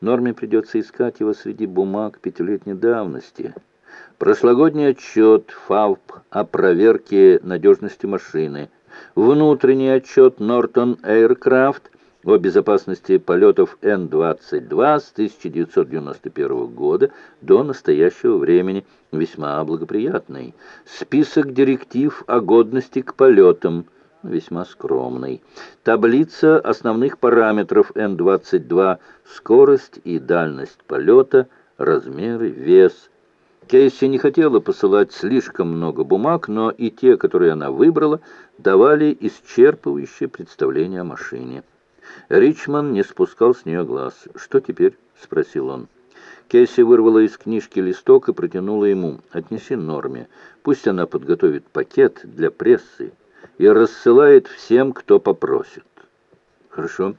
Норме придется искать его среди бумаг пятилетней давности. Прошлогодний отчет ФАВП о проверке надежности машины. Внутренний отчет Нортон Aircraft о безопасности полетов Н-22 с 1991 года до настоящего времени весьма благоприятный. Список директив о годности к полетам весьма скромный. Таблица основных параметров Н-22, скорость и дальность полета, размеры, вес. Кейси не хотела посылать слишком много бумаг, но и те, которые она выбрала, давали исчерпывающее представление о машине. Ричман не спускал с нее глаз. «Что теперь?» — спросил он. Кейси вырвала из книжки листок и протянула ему. «Отнеси Норме. Пусть она подготовит пакет для прессы и рассылает всем, кто попросит». «Хорошо».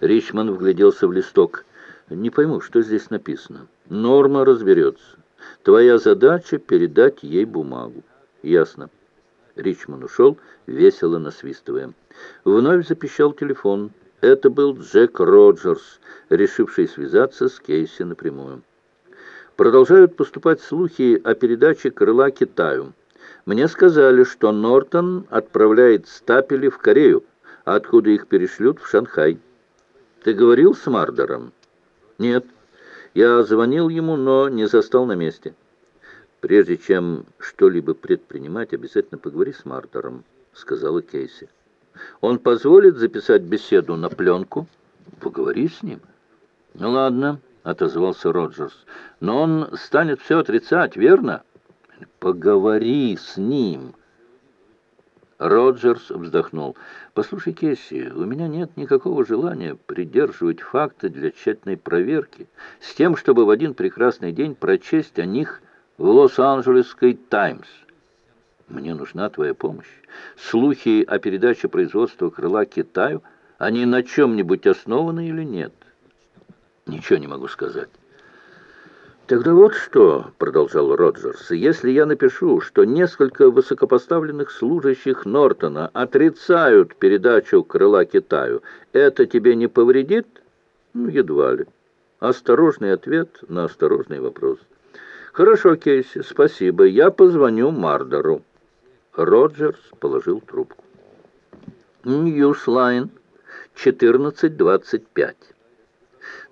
Ричман вгляделся в листок. «Не пойму, что здесь написано. Норма разберется. Твоя задача — передать ей бумагу». «Ясно». Ричман ушел, весело насвистывая. Вновь запищал телефон. Это был Джек Роджерс, решивший связаться с Кейси напрямую. Продолжают поступать слухи о передаче крыла Китаю. Мне сказали, что Нортон отправляет стапели в Корею, откуда их перешлют в Шанхай. Ты говорил с Мардером? Нет. Я звонил ему, но не застал на месте. Прежде чем что-либо предпринимать, обязательно поговори с Мардером, сказала Кейси. Он позволит записать беседу на пленку? Поговори с ним. Ну ладно, отозвался Роджерс. Но он станет все отрицать, верно? Поговори с ним. Роджерс вздохнул. «Послушай, Кесси, у меня нет никакого желания придерживать факты для тщательной проверки, с тем, чтобы в один прекрасный день прочесть о них в Лос-Анджелесской «Таймс». Мне нужна твоя помощь. Слухи о передаче производства крыла Китаю, они на чем-нибудь основаны или нет? Ничего не могу сказать. «Тогда вот что», — продолжал Роджерс, — «если я напишу, что несколько высокопоставленных служащих Нортона отрицают передачу крыла Китаю, это тебе не повредит?» «Ну, едва ли». Осторожный ответ на осторожный вопрос. «Хорошо, Кейси, спасибо. Я позвоню Мардеру». Роджерс положил трубку. «Ньюслайн, 14.25».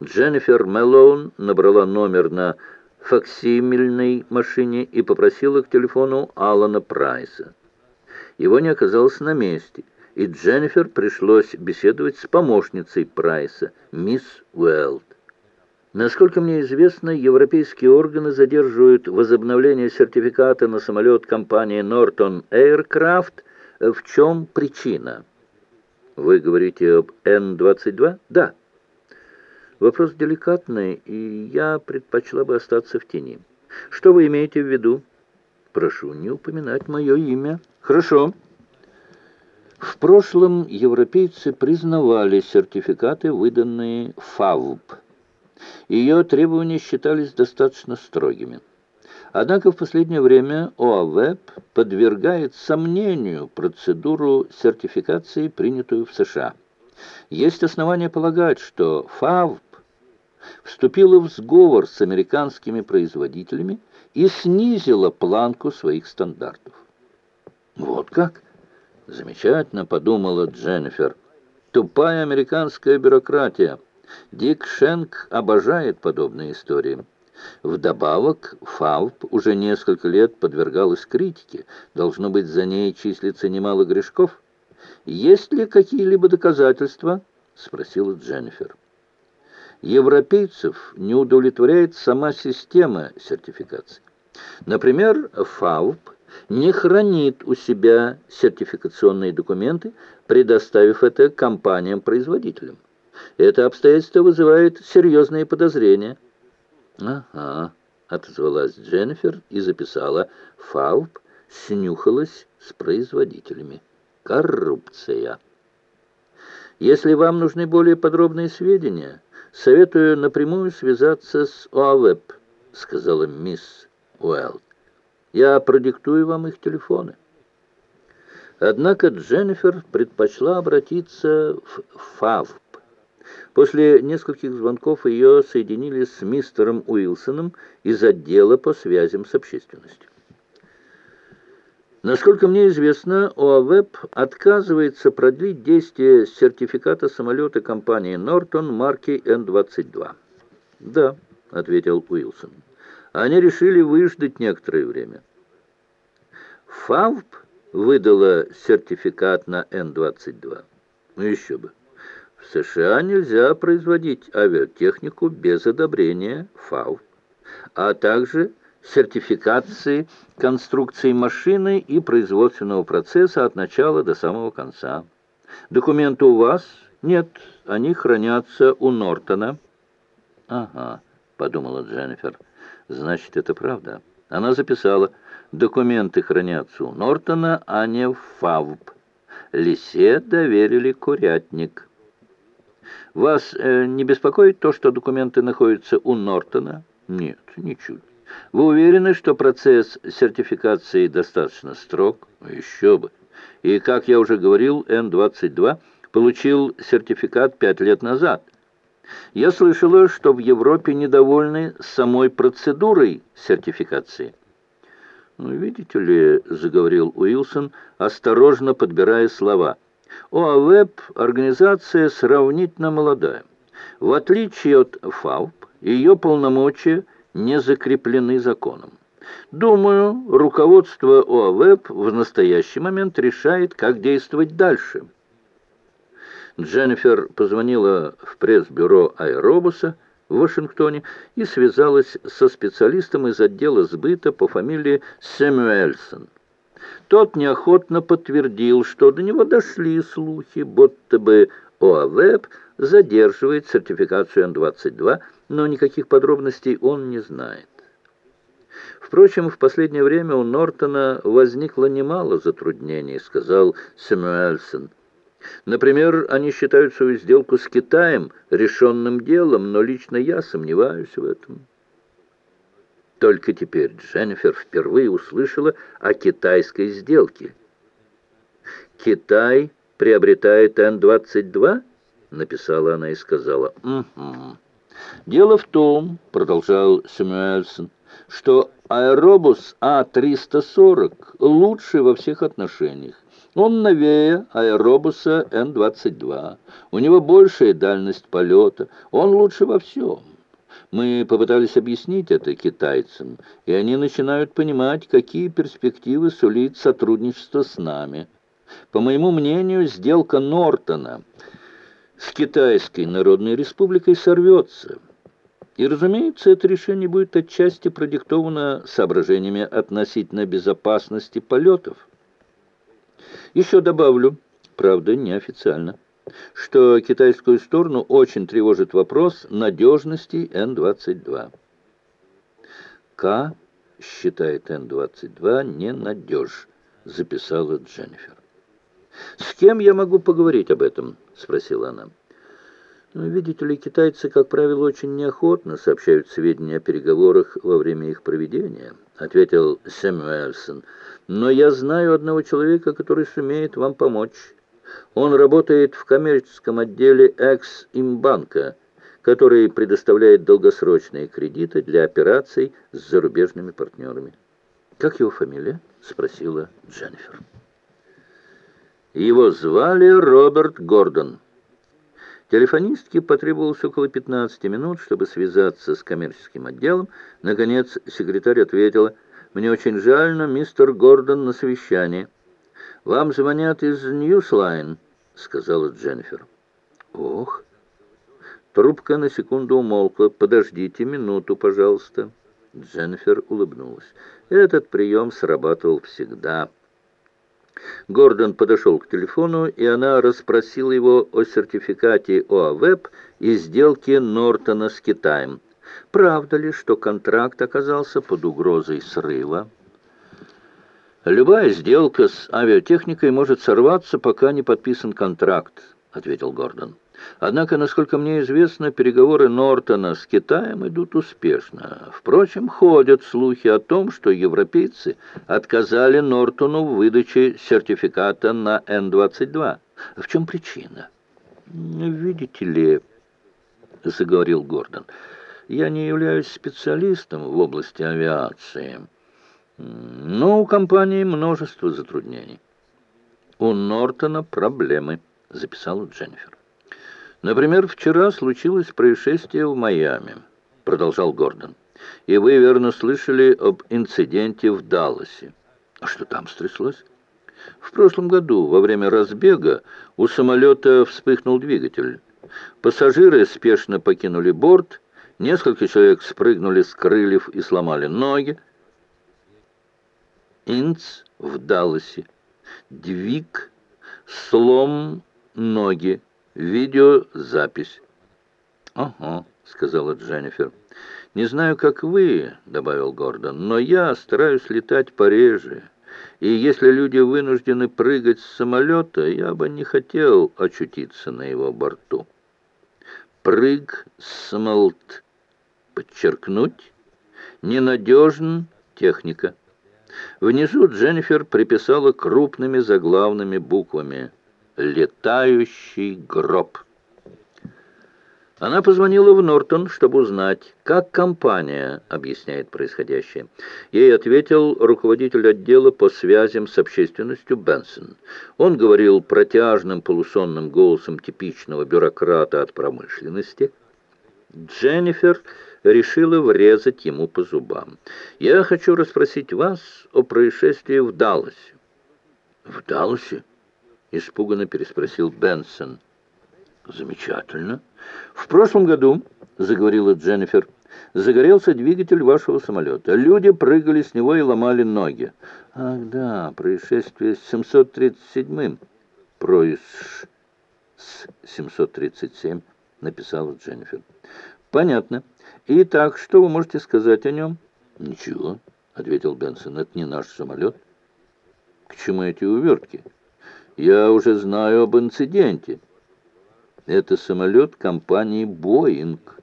Дженнифер Мэлоун набрала номер на факсимильной машине и попросила к телефону Алана Прайса. Его не оказалось на месте, и Дженнифер пришлось беседовать с помощницей Прайса, мисс Уэлд. Насколько мне известно, европейские органы задерживают возобновление сертификата на самолет компании Norton Aircraft. В чем причина? Вы говорите об Н-22? Да. Вопрос деликатный, и я предпочла бы остаться в тени. Что вы имеете в виду? Прошу не упоминать мое имя. Хорошо. В прошлом европейцы признавали сертификаты, выданные ФАВП. Ее требования считались достаточно строгими. Однако в последнее время ОАВЭП подвергает сомнению процедуру сертификации, принятую в США. Есть основания полагать, что ФАВП вступила в сговор с американскими производителями и снизила планку своих стандартов. «Вот как?» — замечательно подумала Дженнифер. «Тупая американская бюрократия». Дик Шенк обожает подобные истории. Вдобавок, ФАВП уже несколько лет подвергалась критике. Должно быть, за ней числится немало грешков. «Есть ли какие-либо доказательства?» — спросила Дженнифер. Европейцев не удовлетворяет сама система сертификации. Например, ФАВП не хранит у себя сертификационные документы, предоставив это компаниям-производителям. Это обстоятельство вызывает серьезные подозрения». «Ага», — отозвалась Дженнифер и записала. «Фауп снюхалась с производителями. Коррупция». «Если вам нужны более подробные сведения, советую напрямую связаться с ОАВЭП», — сказала мисс Уэлл. «Я продиктую вам их телефоны». Однако Дженнифер предпочла обратиться в ФАВП. После нескольких звонков ее соединили с мистером Уилсоном из отдела по связям с общественностью. Насколько мне известно, ОАВЭП отказывается продлить действие сертификата самолета компании «Нортон» марки Н-22. «Да», — ответил Уилсон. «Они решили выждать некоторое время». «ФАВП выдала сертификат на Н-22». «Ну еще бы». В США нельзя производить авиатехнику без одобрения ФАВ, а также сертификации конструкции машины и производственного процесса от начала до самого конца. Документы у вас? Нет, они хранятся у Нортона. Ага, подумала Дженнифер. Значит, это правда. Она записала, документы хранятся у Нортона, а не в ФАВП. Лисе доверили курятник. Вас э, не беспокоит то, что документы находятся у Нортона? Нет, ничуть. Вы уверены, что процесс сертификации достаточно строг? Еще бы. И, как я уже говорил, Н-22 получил сертификат пять лет назад. Я слышала, что в Европе недовольны самой процедурой сертификации. «Ну, видите ли», — заговорил Уилсон, осторожно подбирая слова — ОАВЭП – организация сравнительно молодая. В отличие от ФАУП, ее полномочия не закреплены законом. Думаю, руководство ОАВЭП в настоящий момент решает, как действовать дальше. Дженнифер позвонила в пресс-бюро аэробуса в Вашингтоне и связалась со специалистом из отдела сбыта по фамилии Сэмюэльсон. Тот неохотно подтвердил, что до него дошли слухи, будто бы ОАВЭП задерживает сертификацию Н-22, но никаких подробностей он не знает. Впрочем, в последнее время у Нортона возникло немало затруднений, сказал Сэмюэльсон. Например, они считают свою сделку с Китаем решенным делом, но лично я сомневаюсь в этом. Только теперь Дженнифер впервые услышала о китайской сделке. «Китай приобретает Н-22?» — написала она и сказала. «Угу». «Дело в том, — продолжал Сэмюэльсон, — что аэробус А-340 лучший во всех отношениях. Он новее аэробуса Н-22. У него большая дальность полета. Он лучше во всем. Мы попытались объяснить это китайцам, и они начинают понимать, какие перспективы сулит сотрудничество с нами. По моему мнению, сделка Нортона с Китайской Народной Республикой сорвется. И, разумеется, это решение будет отчасти продиктовано соображениями относительно безопасности полетов. Еще добавлю, правда, неофициально что китайскую сторону очень тревожит вопрос надежности Н-22. К считает Н-22 ненадеж, записала Дженнифер. «С кем я могу поговорить об этом?» — спросила она. Ну, видите ли, китайцы, как правило, очень неохотно сообщают сведения о переговорах во время их проведения, ответил Сэмюэльсон. Но я знаю одного человека, который сумеет вам помочь. Он работает в коммерческом отделе Экс-Имбанка, который предоставляет долгосрочные кредиты для операций с зарубежными партнерами. «Как его фамилия?» — спросила Дженнифер. Его звали Роберт Гордон. Телефонистке потребовалось около 15 минут, чтобы связаться с коммерческим отделом. Наконец секретарь ответила, «Мне очень жаль, но мистер Гордон на совещании». «Вам звонят из Ньюслайн», — сказала Дженнифер. «Ох!» Трубка на секунду умолкла. «Подождите минуту, пожалуйста». Дженнифер улыбнулась. Этот прием срабатывал всегда. Гордон подошел к телефону, и она расспросила его о сертификате ОАВП и сделке Нортона с Китаем. Правда ли, что контракт оказался под угрозой срыва? «Любая сделка с авиатехникой может сорваться, пока не подписан контракт», — ответил Гордон. «Однако, насколько мне известно, переговоры Нортона с Китаем идут успешно. Впрочем, ходят слухи о том, что европейцы отказали Нортону в выдаче сертификата на Н-22. В чем причина?» «Видите ли...» — заговорил Гордон. «Я не являюсь специалистом в области авиации, но у компании множество затруднений». «У Нортона проблемы», — записала Дженнифер. «Например, вчера случилось происшествие в Майами», — продолжал Гордон. «И вы, верно, слышали об инциденте в Далласе. А что там стряслось?» В прошлом году во время разбега у самолета вспыхнул двигатель. Пассажиры спешно покинули борт, несколько человек спрыгнули с крыльев и сломали ноги. Инц в Далласе. Двиг, слом ноги. Видеозапись. «Ага», — сказала Дженнифер. «Не знаю, как вы», — добавил Гордон, — «но я стараюсь летать пореже. И если люди вынуждены прыгать с самолета, я бы не хотел очутиться на его борту». «Прыг смолт». Подчеркнуть. Ненадежен техника. Внизу Дженнифер приписала крупными заглавными буквами «Летающий гроб». Она позвонила в Нортон, чтобы узнать, как компания объясняет происходящее. Ей ответил руководитель отдела по связям с общественностью Бенсон. Он говорил протяжным полусонным голосом типичного бюрократа от промышленности. Дженнифер решила врезать ему по зубам. «Я хочу расспросить вас о происшествии в Далласе». «В Далласе?» — испуганно переспросил Бенсон. «Замечательно. В прошлом году, — заговорила Дженнифер, — загорелся двигатель вашего самолета. Люди прыгали с него и ломали ноги. Ах, да, происшествие с 737-м. Проис с 737, — написала Дженнифер. Понятно. Итак, что вы можете сказать о нем? Ничего, — ответил Бенсон, — это не наш самолет. К чему эти увертки? Я уже знаю об инциденте. Это самолет компании «Боинг».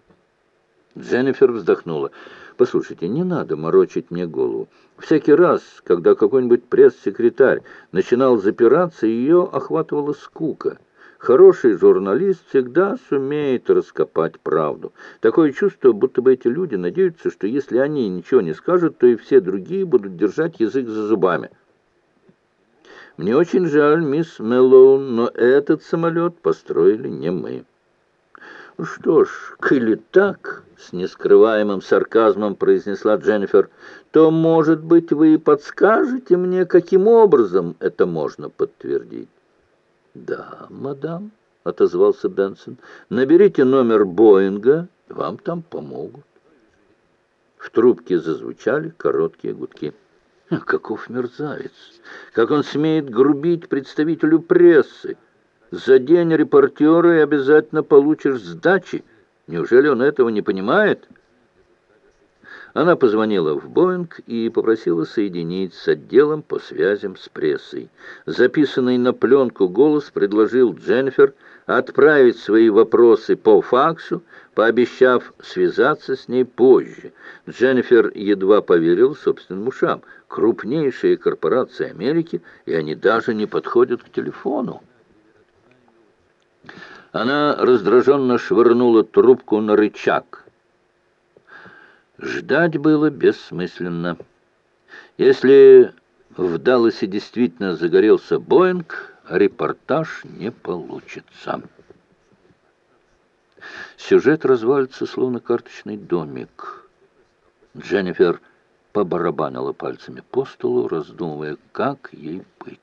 Дженнифер вздохнула. «Послушайте, не надо морочить мне голову. Всякий раз, когда какой-нибудь пресс-секретарь начинал запираться, ее охватывала скука». Хороший журналист всегда сумеет раскопать правду. Такое чувство, будто бы эти люди надеются, что если они ничего не скажут, то и все другие будут держать язык за зубами. Мне очень жаль, мисс Мэллоун, но этот самолет построили не мы. «Ну что ж, коли так, — с нескрываемым сарказмом произнесла Дженнифер, — то, может быть, вы подскажете мне, каким образом это можно подтвердить? «Да, мадам», — отозвался Бенсон, — «наберите номер Боинга, вам там помогут». В трубке зазвучали короткие гудки. Каков мерзавец! Как он смеет грубить представителю прессы! За день репортера и обязательно получишь сдачи. Неужели он этого не понимает?» Она позвонила в Боинг и попросила соединить с отделом по связям с прессой. Записанный на пленку голос предложил Дженнифер отправить свои вопросы по факсу, пообещав связаться с ней позже. Дженнифер едва поверил собственным ушам. Крупнейшие корпорации Америки, и они даже не подходят к телефону. Она раздраженно швырнула трубку на рычаг. Ждать было бессмысленно. Если в Далласе действительно загорелся Боинг, репортаж не получится. Сюжет развалится, словно карточный домик. Дженнифер побарабанила пальцами по столу, раздумывая, как ей быть.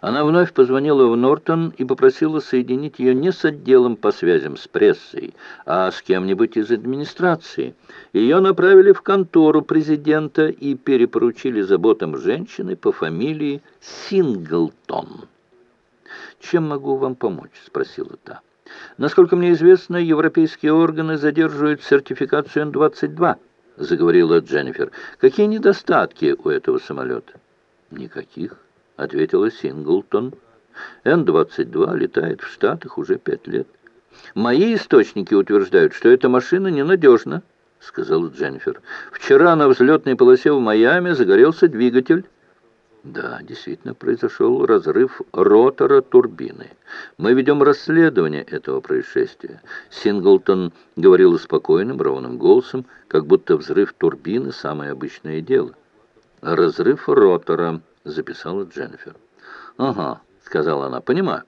Она вновь позвонила в Нортон и попросила соединить ее не с отделом по связям с прессой, а с кем-нибудь из администрации. Ее направили в контору президента и перепоручили заботам женщины по фамилии Синглтон. «Чем могу вам помочь?» — спросила та. «Насколько мне известно, европейские органы задерживают сертификацию Н-22», — заговорила Дженнифер. «Какие недостатки у этого самолета?» «Никаких» ответила Синглтон. Н-22 летает в Штатах уже пять лет. Мои источники утверждают, что эта машина ненадежна, сказала Дженнифер. Вчера на взлетной полосе в Майами загорелся двигатель. Да, действительно, произошел разрыв ротора турбины. Мы ведем расследование этого происшествия. Синглтон говорил спокойным, ровным голосом, как будто взрыв турбины – самое обычное дело. «Разрыв ротора», – записала Дженнифер. «Ага», — сказала она, — «понимаю.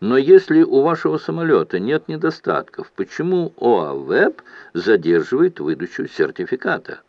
Но если у вашего самолета нет недостатков, почему ОАВЭП задерживает выдачу сертификата?»